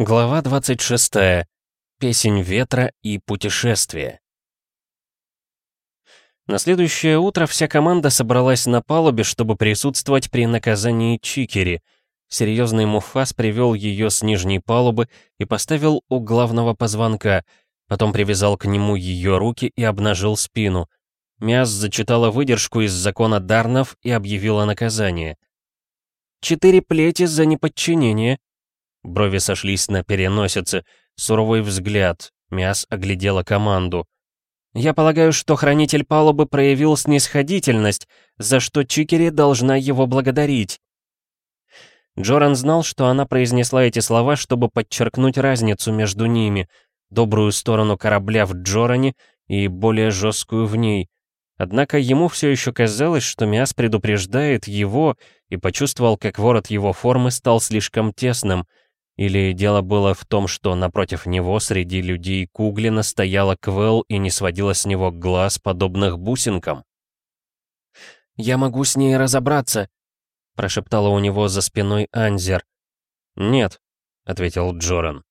Глава 26. Песень ветра и путешествие. На следующее утро вся команда собралась на палубе, чтобы присутствовать при наказании Чикери. Серьезный Муфас привел ее с нижней палубы и поставил у главного позвонка, потом привязал к нему ее руки и обнажил спину. Мяс зачитала выдержку из закона Дарнов и объявила наказание. «Четыре плети за неподчинение», Брови сошлись на переносице. Суровый взгляд. Мяс оглядела команду. «Я полагаю, что хранитель палубы проявил снисходительность, за что Чикери должна его благодарить». Джоран знал, что она произнесла эти слова, чтобы подчеркнуть разницу между ними, добрую сторону корабля в Джоране и более жесткую в ней. Однако ему все еще казалось, что Миас предупреждает его и почувствовал, как ворот его формы стал слишком тесным — или дело было в том, что напротив него среди людей Куглина стояла Квелл и не сводила с него глаз, подобных бусинкам? «Я могу с ней разобраться», — прошептала у него за спиной Анзер. «Нет», — ответил Джоран.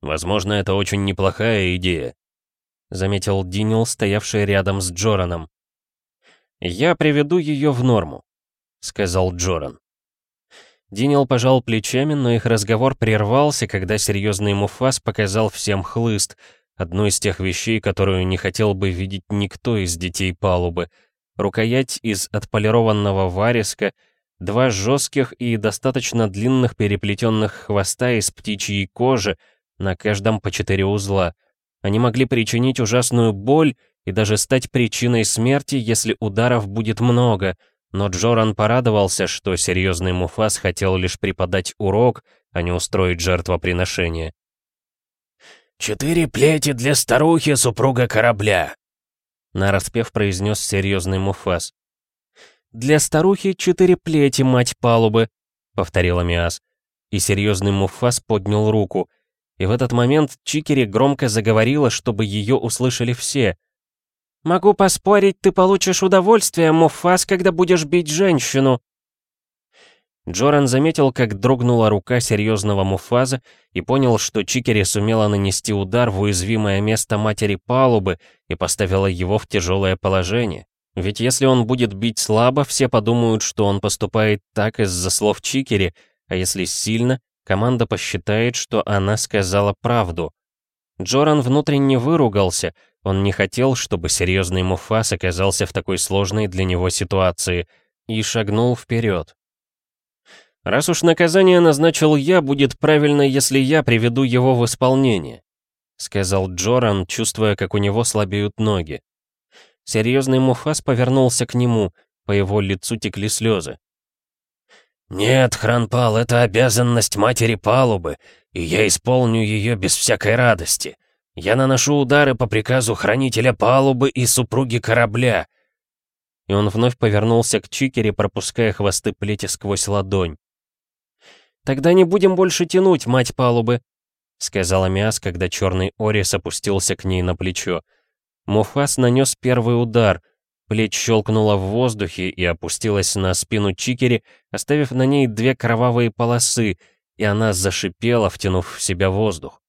«Возможно, это очень неплохая идея», — заметил Динил, стоявший рядом с Джораном. «Я приведу ее в норму», — сказал Джоран. Динил пожал плечами, но их разговор прервался, когда серьезный Муфас показал всем хлыст, одну из тех вещей, которую не хотел бы видеть никто из детей палубы. Рукоять из отполированного вариска, два жестких и достаточно длинных переплетенных хвоста из птичьей кожи, на каждом по четыре узла. Они могли причинить ужасную боль и даже стать причиной смерти, если ударов будет много — но Джоран порадовался, что серьезный Муфас хотел лишь преподать урок, а не устроить жертвоприношение. «Четыре плети для старухи, супруга корабля», — нараспев произнес серьезный Муфас. «Для старухи четыре плети, мать палубы», — повторила Миас. И серьезный Муфас поднял руку. И в этот момент Чикери громко заговорила, чтобы ее услышали все. «Могу поспорить, ты получишь удовольствие, Муфас, когда будешь бить женщину». Джоран заметил, как дрогнула рука серьезного Муфаза и понял, что Чикери сумела нанести удар в уязвимое место матери палубы и поставила его в тяжелое положение. Ведь если он будет бить слабо, все подумают, что он поступает так из-за слов Чикери, а если сильно, команда посчитает, что она сказала правду. Джоран внутренне выругался, он не хотел, чтобы серьезный Муфас оказался в такой сложной для него ситуации, и шагнул вперед. «Раз уж наказание назначил я, будет правильно, если я приведу его в исполнение», сказал Джоран, чувствуя, как у него слабеют ноги. Серьезный Муфас повернулся к нему, по его лицу текли слезы. «Нет, Хранпал, это обязанность матери палубы, и я исполню ее без всякой радости. Я наношу удары по приказу хранителя палубы и супруги корабля». И он вновь повернулся к Чикере, пропуская хвосты плети сквозь ладонь. «Тогда не будем больше тянуть, мать палубы», — сказала Миас, когда черный Орис опустился к ней на плечо. Муфас нанес первый удар. Плеть щелкнула в воздухе и опустилась на спину Чикери, оставив на ней две кровавые полосы, и она зашипела, втянув в себя воздух.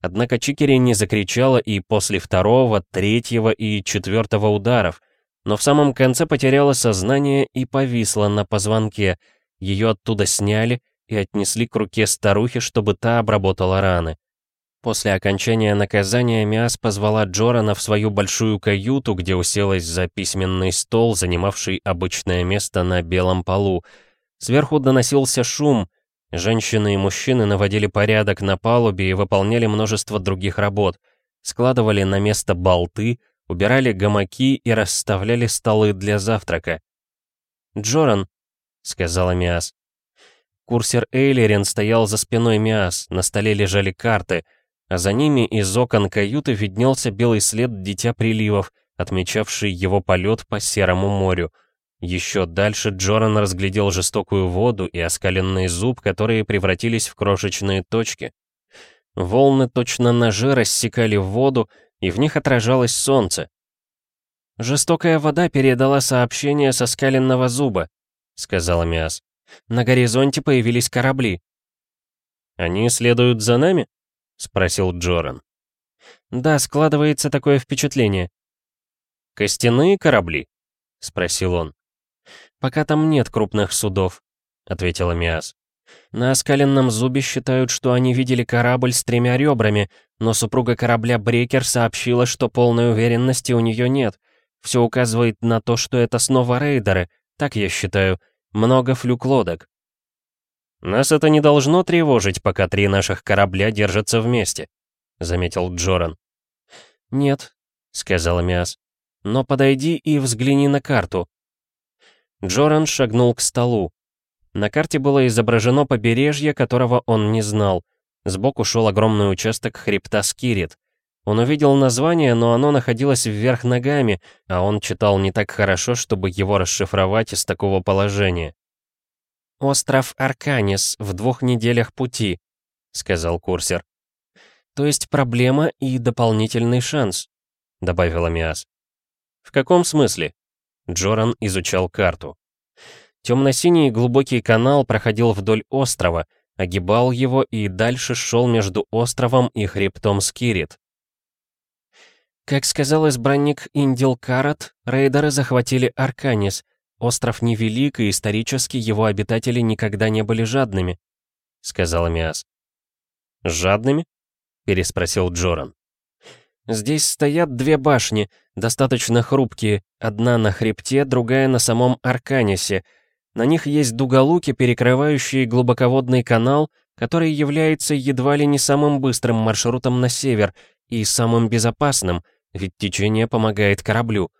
Однако Чикери не закричала и после второго, третьего и четвертого ударов, но в самом конце потеряла сознание и повисла на позвонке. Ее оттуда сняли и отнесли к руке старухи, чтобы та обработала раны. После окончания наказания Миас позвала Джорана в свою большую каюту, где уселась за письменный стол, занимавший обычное место на белом полу. Сверху доносился шум — Женщины и мужчины наводили порядок на палубе и выполняли множество других работ. Складывали на место болты, убирали гамаки и расставляли столы для завтрака. «Джоран», — сказала Миас. Курсер Эйлерин стоял за спиной Миас, на столе лежали карты, а за ними из окон каюты виднелся белый след Дитя Приливов, отмечавший его полет по Серому морю — еще дальше Джоран разглядел жестокую воду и оскаленный зуб, которые превратились в крошечные точки. Волны точно ножи рассекали воду, и в них отражалось солнце. «Жестокая вода передала сообщение со скаленного зуба», — сказала Миас. «На горизонте появились корабли». «Они следуют за нами?» — спросил Джоран. «Да, складывается такое впечатление». «Костяные корабли?» — спросил он. «Пока там нет крупных судов», — ответила Миас. «На оскаленном зубе считают, что они видели корабль с тремя ребрами, но супруга корабля Брекер сообщила, что полной уверенности у нее нет. Все указывает на то, что это снова рейдеры, так я считаю. Много флюк-лодок». «Нас это не должно тревожить, пока три наших корабля держатся вместе», — заметил Джоран. «Нет», — сказала Миас. «Но подойди и взгляни на карту. Джоран шагнул к столу. На карте было изображено побережье, которого он не знал. Сбоку шел огромный участок хребта Скирит. Он увидел название, но оно находилось вверх ногами, а он читал не так хорошо, чтобы его расшифровать из такого положения. «Остров Арканис в двух неделях пути», — сказал курсер. «То есть проблема и дополнительный шанс», — добавила Миас. «В каком смысле?» Джоран изучал карту. Темно-синий глубокий канал проходил вдоль острова, огибал его и дальше шел между островом и хребтом Скирит. Как сказал избранник Индил Карат, рейдеры захватили Арканис. Остров невелик, и исторически его обитатели никогда не были жадными, — сказала Миас. «Жадными?» — переспросил Джоран. Здесь стоят две башни, достаточно хрупкие, одна на хребте, другая на самом Арканисе. На них есть дуголуки, перекрывающие глубоководный канал, который является едва ли не самым быстрым маршрутом на север и самым безопасным, ведь течение помогает кораблю.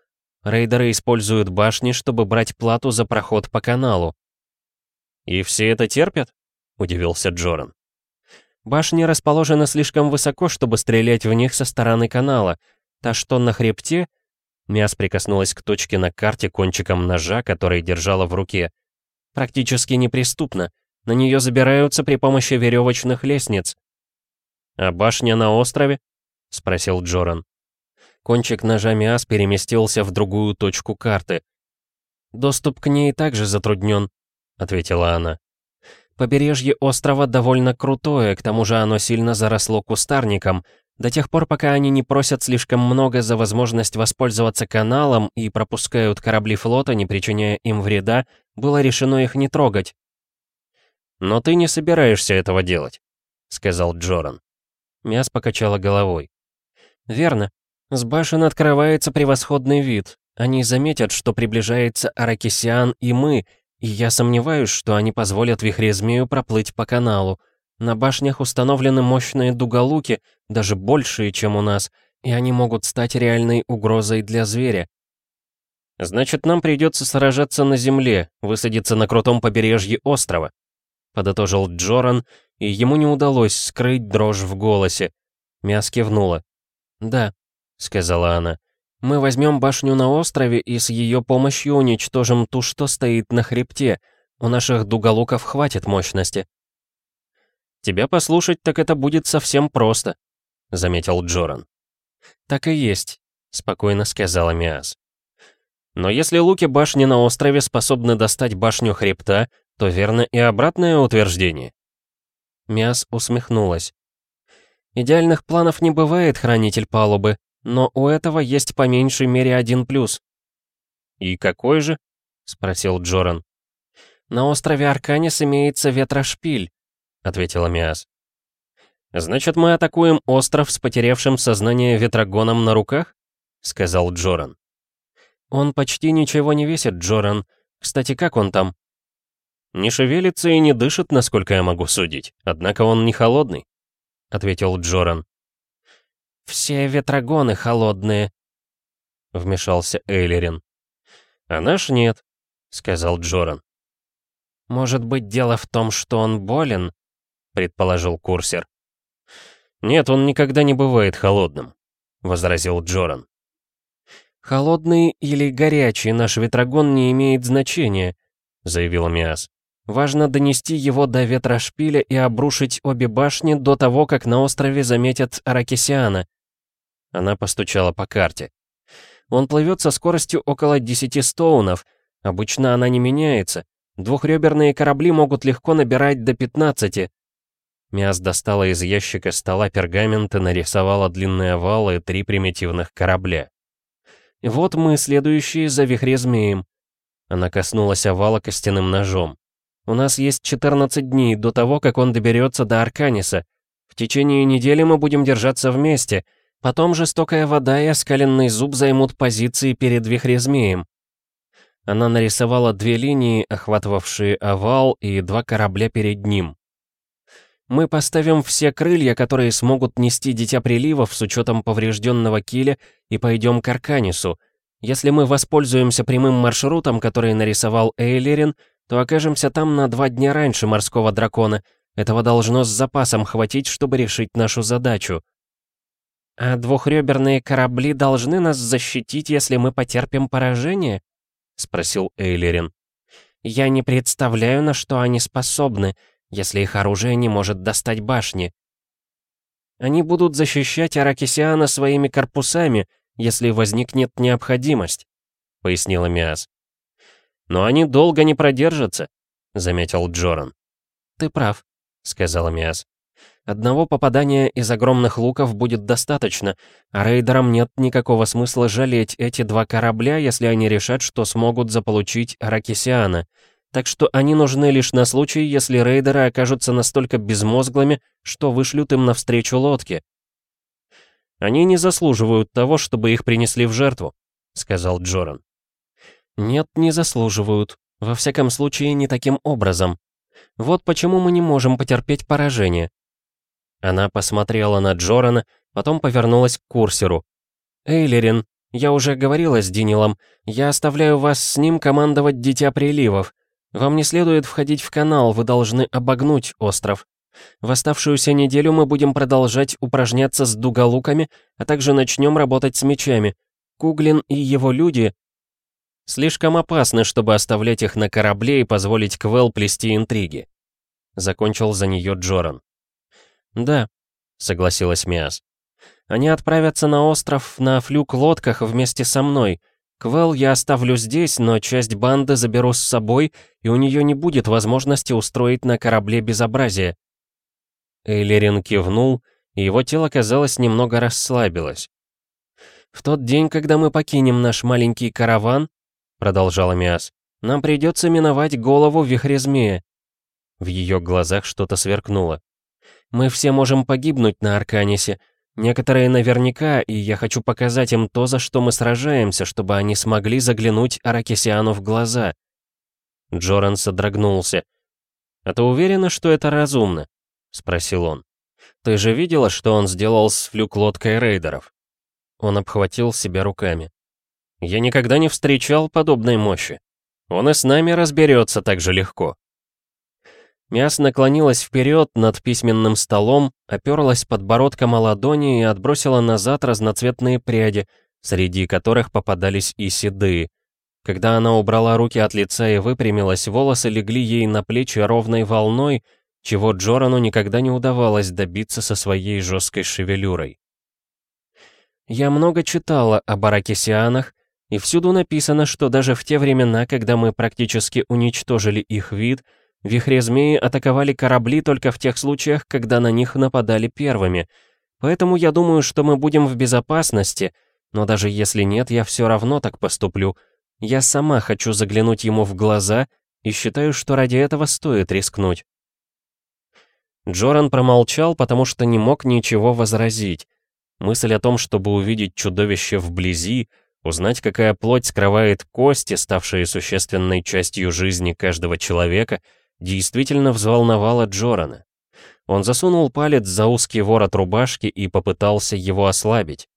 Рейдеры используют башни, чтобы брать плату за проход по каналу. «И все это терпят?» — удивился Джоран. Башни расположены слишком высоко, чтобы стрелять в них со стороны канала. Та, что на хребте... Мяс прикоснулась к точке на карте кончиком ножа, который держала в руке. Практически неприступна. На нее забираются при помощи веревочных лестниц. «А башня на острове?» — спросил Джоран. Кончик ножа Миас переместился в другую точку карты. «Доступ к ней также затруднен», — ответила она. Побережье острова довольно крутое, к тому же оно сильно заросло кустарником. До тех пор, пока они не просят слишком много за возможность воспользоваться каналом и пропускают корабли флота, не причиняя им вреда, было решено их не трогать. «Но ты не собираешься этого делать», — сказал Джоран. Мяс покачала головой. «Верно. С башен открывается превосходный вид. Они заметят, что приближается Аракисиан и мы, и я сомневаюсь, что они позволят вихрезмею проплыть по каналу. На башнях установлены мощные дуголуки, даже большие, чем у нас, и они могут стать реальной угрозой для зверя. Значит, нам придется сражаться на земле, высадиться на крутом побережье острова. Подытожил Джоран, и ему не удалось скрыть дрожь в голосе. Мяс кивнула. «Да», — сказала она, — мы возьмем башню на острове и с ее помощью уничтожим ту, что стоит на хребте. У наших дуголуков хватит мощности. Тебя послушать, так это будет совсем просто, заметил Джоран. Так и есть, спокойно сказала Миас. Но если луки башни на острове способны достать башню хребта, то верно и обратное утверждение. Миас усмехнулась. «Идеальных планов не бывает, хранитель палубы. Но у этого есть по меньшей мере один плюс. «И какой же?» — спросил Джоран. «На острове Арканис имеется ветрошпиль», — ответила Миас. «Значит, мы атакуем остров с потерявшим сознание ветрогоном на руках?» — сказал Джоран. «Он почти ничего не весит, Джоран. Кстати, как он там?» «Не шевелится и не дышит, насколько я могу судить. Однако он не холодный», — ответил Джоран. «Все ветрогоны холодные», — вмешался Эйлерин. «А наш нет», — сказал Джоран. «Может быть, дело в том, что он болен?» — предположил курсер. «Нет, он никогда не бывает холодным», — возразил Джоран. «Холодный или горячий наш ветрогон не имеет значения», — заявил Миас. «Важно донести его до ветрошпиля и обрушить обе башни до того, как на острове заметят Аракисиана». Она постучала по карте. Он плывет со скоростью около 10 стоунов. Обычно она не меняется. Двухреберные корабли могут легко набирать до 15. Миас достала из ящика стола пергамент и нарисовала длинные овалы и три примитивных корабля. Вот мы, следующие за вихрезмеем. Она коснулась овала костяным ножом. У нас есть 14 дней до того, как он доберется до Арканиса. В течение недели мы будем держаться вместе. Потом жестокая вода и оскаленный зуб займут позиции перед вихрезмеем. Она нарисовала две линии, охватывавшие овал, и два корабля перед ним. Мы поставим все крылья, которые смогут нести Дитя Приливов с учетом поврежденного киля, и пойдем к Арканису. Если мы воспользуемся прямым маршрутом, который нарисовал Эйлерин, то окажемся там на два дня раньше морского дракона. Этого должно с запасом хватить, чтобы решить нашу задачу. А двухреберные корабли должны нас защитить, если мы потерпим поражение? — спросил Эйлерин. «Я не представляю, на что они способны, если их оружие не может достать башни. Они будут защищать Аракисиана своими корпусами, если возникнет необходимость», — пояснила Миас. «Но они долго не продержатся», — заметил Джоран. «Ты прав», — сказала Миас. Одного попадания из огромных луков будет достаточно, а рейдерам нет никакого смысла жалеть эти два корабля, если они решат, что смогут заполучить Ракисиана. Так что они нужны лишь на случай, если рейдеры окажутся настолько безмозглыми, что вышлют им навстречу лодки. «Они не заслуживают того, чтобы их принесли в жертву», — сказал Джоран. «Нет, не заслуживают. Во всяком случае, не таким образом. Вот почему мы не можем потерпеть поражение. Она посмотрела на Джорана, потом повернулась к курсеру. «Эйлерин, я уже говорила с Динилом. Я оставляю вас с ним командовать Дитя Приливов. Вам не следует входить в канал, вы должны обогнуть остров. В оставшуюся неделю мы будем продолжать упражняться с дуголуками, а также начнем работать с мечами. Куглин и его люди слишком опасны, чтобы оставлять их на корабле и позволить Квел плести интриги. Закончил за нее Джоран. «Да», — согласилась Миас. «Они отправятся на остров на флюк-лодках вместе со мной. Квел я оставлю здесь, но часть банды заберу с собой, и у нее не будет возможности устроить на корабле безобразие». Эйлерин кивнул, и его тело, казалось, немного расслабилось. «В тот день, когда мы покинем наш маленький караван», — продолжала Миас, — «нам придется миновать голову вихрезмея». В ее глазах что-то сверкнуло. Мы все можем погибнуть на Арканисе. Некоторые наверняка, и я хочу показать им то, за что мы сражаемся, чтобы они смогли заглянуть Аракисиану в глаза». Джоран содрогнулся. «А ты уверена, что это разумно?» — спросил он. «Ты же видела, что он сделал с флюк-лодкой рейдеров?» Он обхватил себя руками. «Я никогда не встречал подобной мощи. Он и с нами разберется так же легко». Миас наклонилась вперед над письменным столом, оперлась подбородком о ладони и отбросила назад разноцветные пряди, среди которых попадались и седые. Когда она убрала руки от лица и выпрямилась, волосы легли ей на плечи ровной волной, чего Джорану никогда не удавалось добиться со своей жесткой шевелюрой. «Я много читала о баракесианах, и всюду написано, что даже в те времена, когда мы практически уничтожили их вид — Вихрезмеи атаковали корабли только в тех случаях, когда на них нападали первыми. Поэтому я думаю, что мы будем в безопасности, но даже если нет, я все равно так поступлю. Я сама хочу заглянуть ему в глаза и считаю, что ради этого стоит рискнуть. Джоран промолчал, потому что не мог ничего возразить. Мысль о том, чтобы увидеть чудовище вблизи, узнать, какая плоть скрывает кости, ставшие существенной частью жизни каждого человека — действительно взволновало Джорана. Он засунул палец за узкий ворот рубашки и попытался его ослабить.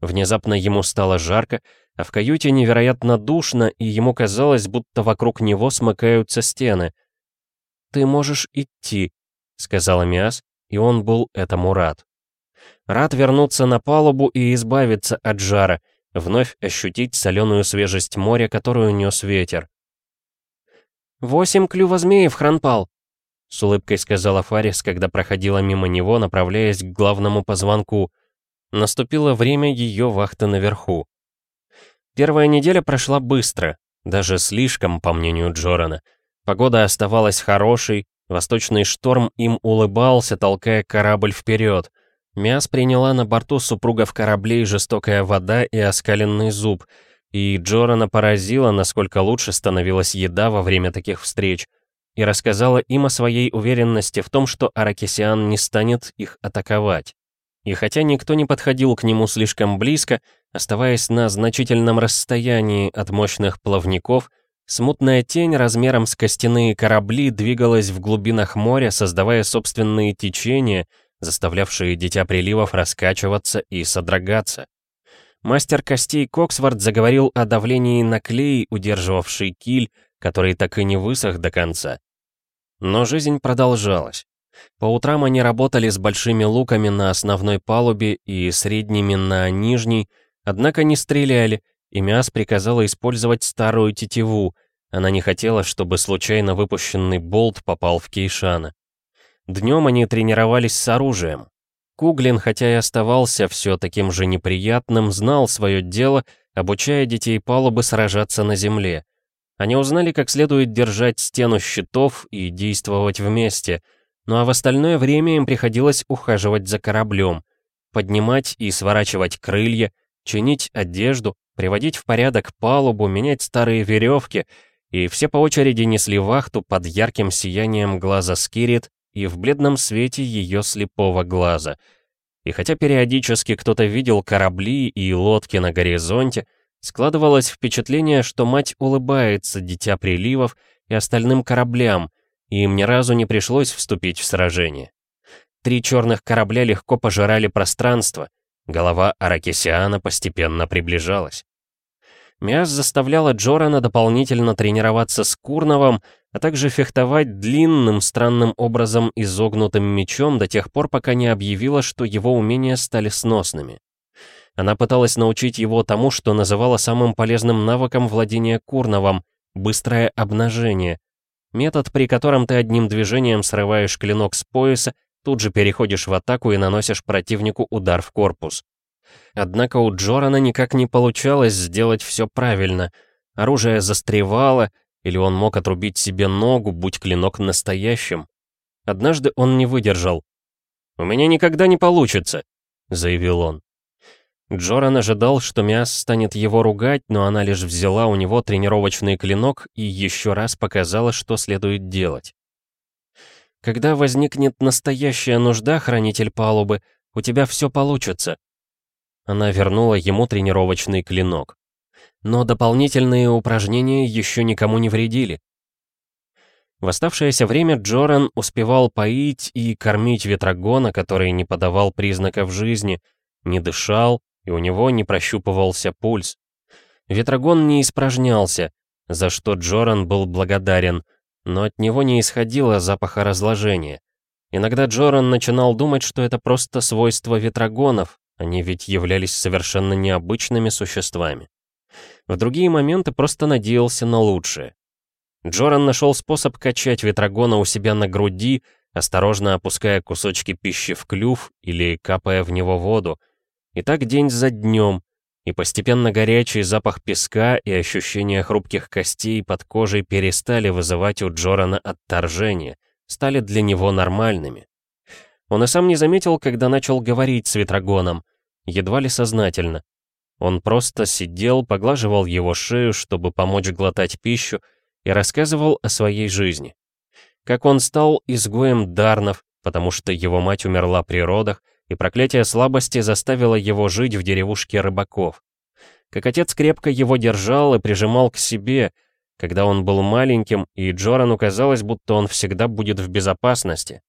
Внезапно ему стало жарко, а в каюте невероятно душно, и ему казалось, будто вокруг него смыкаются стены. «Ты можешь идти», — сказала Миас, и он был этому рад. Рад вернуться на палубу и избавиться от жара, вновь ощутить соленую свежесть моря, которую нес ветер. «Восемь клюва змеев, Хранпал!» С улыбкой сказала Фарис, когда проходила мимо него, направляясь к главному позвонку. Наступило время ее вахты наверху. Первая неделя прошла быстро, даже слишком, по мнению Джорана. Погода оставалась хорошей, Восточный шторм им улыбался, толкая корабль вперед. Мяс приняла на борту супругов кораблей жестокая вода и оскаленный зуб, и Джорана поразила, насколько лучше становилась еда во время таких встреч, и рассказала им о своей уверенности в том, что Аракисиан не станет их атаковать. И хотя никто не подходил к нему слишком близко, оставаясь на значительном расстоянии от мощных плавников, смутная тень размером с костяные корабли двигалась в глубинах моря, создавая собственные течения, заставлявшие Дитя Приливов раскачиваться и содрогаться. Мастер костей Коксворт заговорил о давлении на клей, удерживавший киль, который так и не высох до конца. Но жизнь продолжалась. По утрам они работали с большими луками на основной палубе и средними на нижней, однако не стреляли, и Миас приказала использовать старую тетиву, она не хотела, чтобы случайно выпущенный болт попал в Кейшана. Днем они тренировались с оружием. Куглин, хотя и оставался все таким же неприятным, знал свое дело, обучая детей палубы сражаться на земле. Они узнали, как следует держать стену щитов и действовать вместе, ну а в остальное время им приходилось ухаживать за кораблем, поднимать и сворачивать крылья, чинить одежду, приводить в порядок палубу, менять старые веревки, и все по очереди несли вахту под ярким сиянием глаза Скирит и в бледном свете ее слепого глаза. И хотя периодически кто-то видел корабли и лодки на горизонте, складывалось впечатление, что мать улыбается дитя приливов и остальным кораблям, и им ни разу не пришлось вступить в сражение. Три черных корабля легко пожирали пространство, голова Аракисиана постепенно приближалась. Миас заставляла Джорана дополнительно тренироваться с Курновым, а также фехтовать длинным, странным образом изогнутым мечом до тех пор, пока не объявила, что его умения стали сносными. Она пыталась научить его тому, что называла самым полезным навыком владения Курновым — быстрое обнажение. Метод, при котором ты одним движением срываешь клинок с пояса, тут же переходишь в атаку и наносишь противнику удар в корпус. Однако у Джорана никак не получалось сделать все правильно. Оружие застревало, или он мог отрубить себе ногу, будь клинок настоящим. Однажды он не выдержал. «У меня никогда не получится», — заявил он. Джоран ожидал, что Миас станет его ругать, но она лишь взяла у него тренировочный клинок и еще раз показала, что следует делать. «Когда возникнет настоящая нужда, хранитель палубы, у тебя все получится», она вернула ему тренировочный клинок. Но дополнительные упражнения еще никому не вредили. В оставшееся время Джоран успевал поить и кормить ветрогона, который не подавал признаков жизни, не дышал, и у него не прощупывался пульс. Ветрогон не испражнялся, за что Джоран был благодарен, но от него не исходило запаха разложения. Иногда Джоран начинал думать, что это просто свойство ветрогонов, они ведь являлись совершенно необычными существами. В другие моменты просто надеялся на лучшее. Джоран нашел способ качать ветрогона у себя на груди, осторожно опуская кусочки пищи в клюв или капая в него воду. И так день за днем, и постепенно горячий запах песка и ощущение хрупких костей под кожей перестали вызывать у Джорана отторжение, стали для него нормальными. Он и сам не заметил, когда начал говорить с ветрогоном, едва ли сознательно. Он просто сидел, поглаживал его шею, чтобы помочь глотать пищу, и рассказывал о своей жизни. Как он стал изгоем Дарнов, потому что его мать умерла при родах, и проклятие слабости заставило его жить в деревушке рыбаков. Как отец крепко его держал и прижимал к себе, когда он был маленьким, и Джорану казалось, будто он всегда будет в безопасности.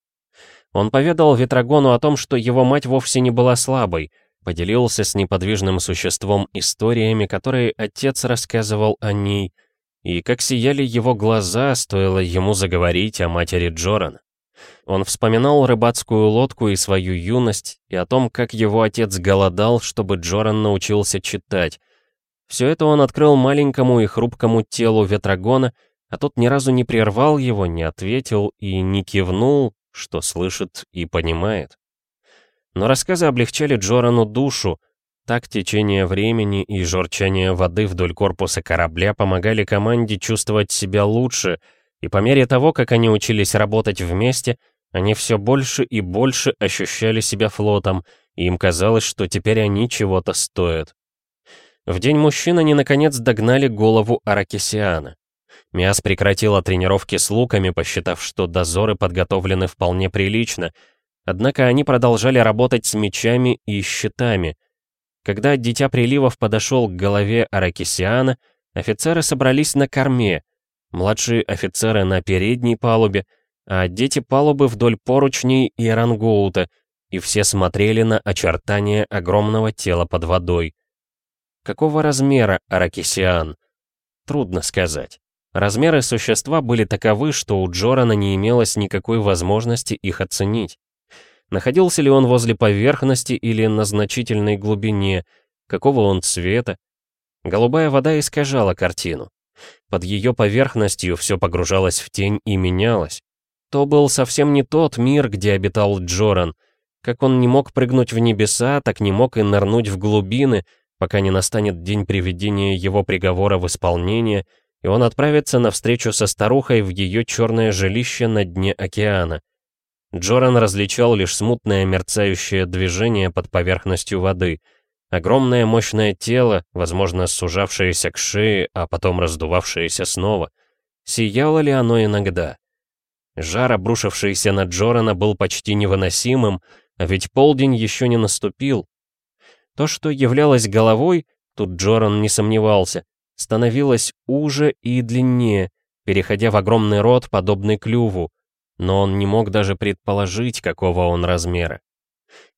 Он поведал Ветрогону о том, что его мать вовсе не была слабой, поделился с неподвижным существом историями, которые отец рассказывал о ней, и как сияли его глаза, стоило ему заговорить о матери Джоран. Он вспоминал рыбацкую лодку и свою юность, и о том, как его отец голодал, чтобы Джоран научился читать. Все это он открыл маленькому и хрупкому телу Ветрогона, а тот ни разу не прервал его, не ответил и не кивнул, что слышит и понимает. Но рассказы облегчали Джорану душу. Так течение времени и журчание воды вдоль корпуса корабля помогали команде чувствовать себя лучше, И по мере того, как они учились работать вместе, они все больше и больше ощущали себя флотом, и им казалось, что теперь они чего-то стоят. В день мужчин они наконец догнали голову Аракисиана. Миас прекратила тренировки с луками, посчитав, что дозоры подготовлены вполне прилично, однако они продолжали работать с мечами и щитами. Когда Дитя Приливов подошел к голове Аракисиана, офицеры собрались на корме, младшие офицеры на передней палубе, а дети палубы вдоль поручней и рангоута, и все смотрели на очертания огромного тела под водой. Какого размера Аракисиан? Трудно сказать. Размеры существа были таковы, что у Джорана не имелось никакой возможности их оценить. Находился ли он возле поверхности или на значительной глубине, какого он цвета? Голубая вода искажала картину. Под ее поверхностью все погружалось в тень и менялось. То был совсем не тот мир, где обитал Джоран. Как он не мог прыгнуть в небеса, так не мог и нырнуть в глубины, пока не настанет день приведения его приговора в исполнение — и он отправится на встречу со старухой в ее черное жилище на дне океана. Джоран различал лишь смутное мерцающее движение под поверхностью воды. Огромное мощное тело, возможно, сужавшееся к шее, а потом раздувавшееся снова. Сияло ли оно иногда? Жар, обрушившийся на Джорана, был почти невыносимым, а ведь полдень еще не наступил. То, что являлось головой, тут Джоран не сомневался, становилась уже и длиннее, переходя в огромный рот, подобный клюву, но он не мог даже предположить, какого он размера.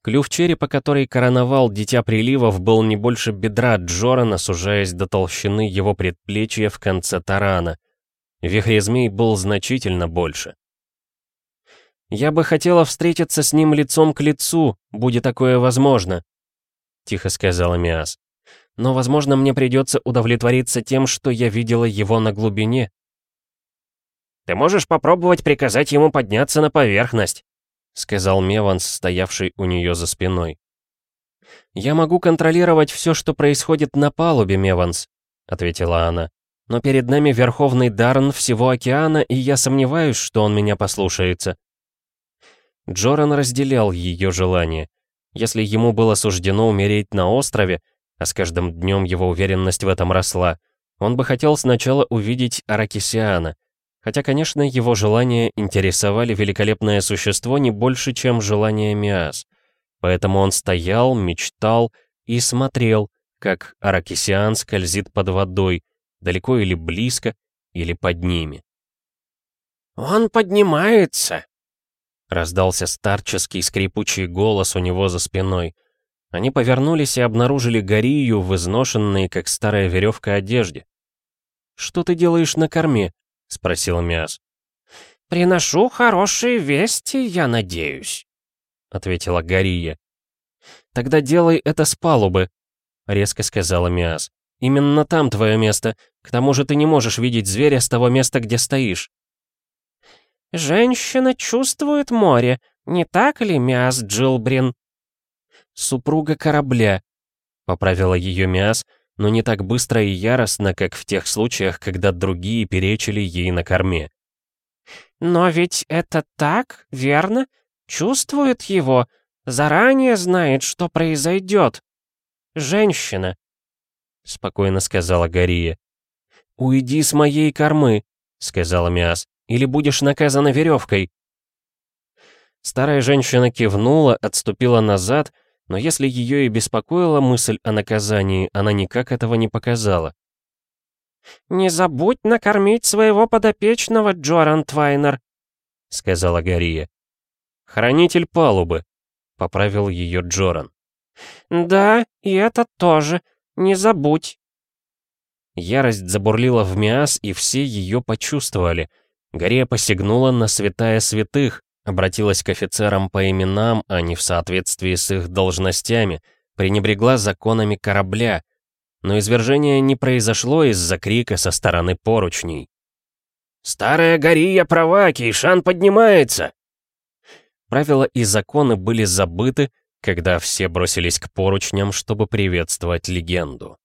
Клюв черепа, который короновал Дитя Приливов, был не больше бедра Джорана, сужаясь до толщины его предплечья в конце тарана. Вихрезмей был значительно больше. «Я бы хотела встретиться с ним лицом к лицу, будет такое возможно», — тихо сказала Миас но, возможно, мне придется удовлетвориться тем, что я видела его на глубине. «Ты можешь попробовать приказать ему подняться на поверхность», — сказал Меванс, стоявший у нее за спиной. «Я могу контролировать все, что происходит на палубе, Меванс», — ответила она. «Но перед нами Верховный Дарн всего океана, и я сомневаюсь, что он меня послушается». Джоран разделял ее желание. Если ему было суждено умереть на острове, а с каждым днем его уверенность в этом росла. Он бы хотел сначала увидеть Аракисиана, хотя, конечно, его желания интересовали великолепное существо не больше, чем желание Миас. Поэтому он стоял, мечтал и смотрел, как Аракисиан скользит под водой, далеко или близко, или под ними. «Он поднимается!» Раздался старческий скрипучий голос у него за спиной. Они повернулись и обнаружили Горию в изношенной, как старая веревка, одежде. «Что ты делаешь на корме?» — спросила Миас. «Приношу хорошие вести, я надеюсь», — ответила Гория. «Тогда делай это с палубы», — резко сказала Миас. «Именно там твое место. К тому же ты не можешь видеть зверя с того места, где стоишь». «Женщина чувствует море, не так ли, Миас Джилбрин?» супруга корабля», — поправила ее Миас, но не так быстро и яростно, как в тех случаях, когда другие перечили ей на корме. «Но ведь это так, верно? Чувствует его, заранее знает, что произойдет. Женщина», — спокойно сказала Гария. «Уйди с моей кормы», — сказала Миас, — «или будешь наказана веревкой». Старая женщина кивнула, отступила назад но если ее и беспокоила мысль о наказании, она никак этого не показала. «Не забудь накормить своего подопечного, Джоран Твайнер», — сказала Гария. «Хранитель палубы», — поправил ее Джоран. «Да, и это тоже. Не забудь». Ярость забурлила в Миас, и все ее почувствовали. Гария посягнула на святая святых, обратилась к офицерам по именам, а не в соответствии с их должностями, пренебрегла законами корабля, но извержение не произошло из-за крика со стороны поручней. «Старая Гория права, Кейшан поднимается!» Правила и законы были забыты, когда все бросились к поручням, чтобы приветствовать легенду.